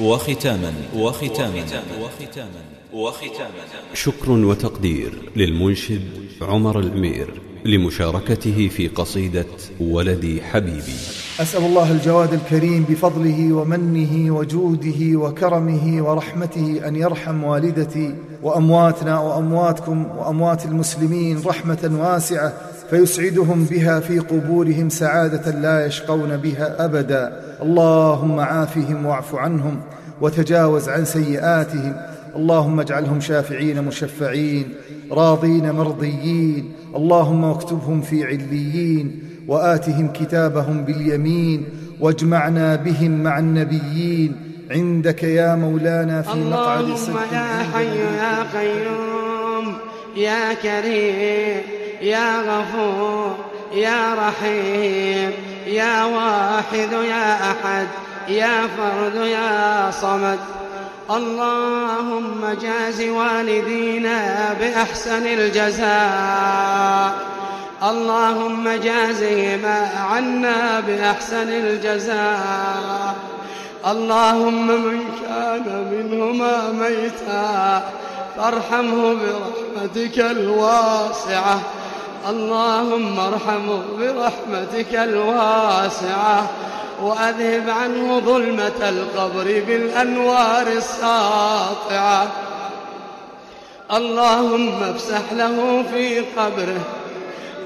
وختاما وختاما وختاما. وختاما شكر وتقدير للمنشد عمر الأمير لمشاركته في قصيدة ولدي حبيبي. أسأل الله الجواد الكريم بفضله ومنه وجوده وكرمه ورحمته أن يرحم والدتي وأمواتنا وأمواتكم وأموات المسلمين رحمة واسعة فيسعدهم بها في قبورهم سعادة لا يشقون بها أبدا. اللهم عافهم واعف عنهم وتجاوز عن سيئاتهم. اللهم اجعلهم شافعين مشفعين راضين مرضيين. اللهم واكتبهم في عليين وآتهم كتابهم باليمين واجمعنا بهم مع النبيين. عندك يا مولانا في مقعد صدق اللهم يا حي يا قيوم يا كريم. يا غفور يا رحيم يا واحد يا أحد يا فرد يا صمد. اللهم جاز والدينا بأحسن الجزاء. اللهم جازهما عنا بأحسن الجزاء. اللهم من كان منهما ميتا فارحمه برحمتك الواسعة. اللهم ارحمه برحمتك الواسعة وأذهب عنه ظلمة القبر بالأنوار الساطعة. اللهم افسح له في قبره.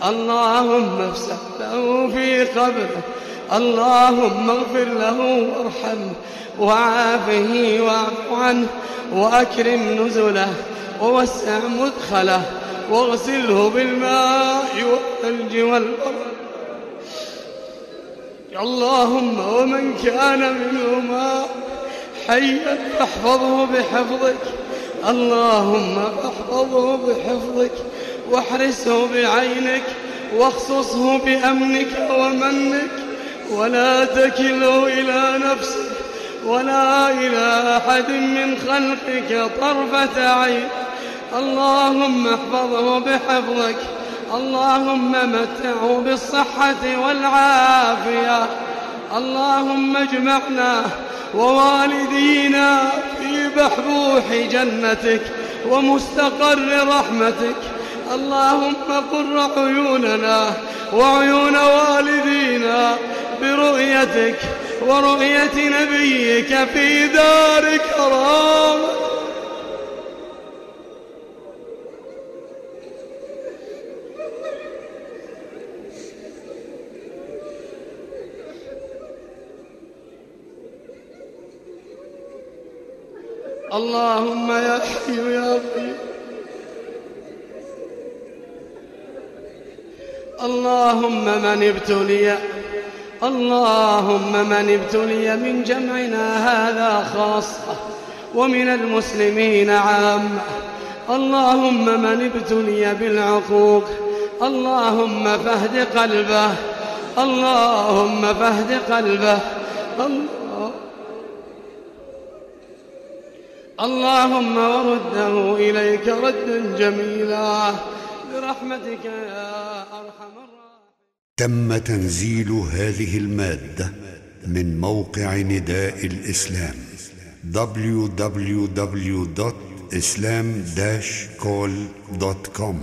اللهم افسح له في قبره. اللهم اغفر له وارحمه وعافه واعف عنه وأكرم نزله ووسع مدخله واغسله بالماء والثلج والبرد. اللهم ومن كان منهما حيا فاحفظه بحفظك. اللهم فاحفظه بحفظك واحرسه بعينك واخصصه بأمنك ومنك. ولا تكله إلى نفسك ولا إلى أحد من خلقك طرفة عين. اللهم احفظه بحفظك. اللهم متعه بالصحة والعافية. اللهم اجمعنا ووالدينا في بحبوح جنتك ومستقر رحمتك. اللهم قر عيوننا وعيون والدينا برؤيتك ورؤية نبيك في دار كرامتك. اللهم يا حي يا قيوم. اللهم من ابتلي اللهم من ابتلي من جمعنا هذا خاصة ومن المسلمين عامة. اللهم من ابتلي بالعقوق اللهم فاهد قلبه اللهم فاهد قلبه. الله اللهم ورده إليك ردا جميلا. برحمتك يا أرحم الراحمين. تم تنزيل هذه المادة من موقع نداء الإسلام www.islam-call.com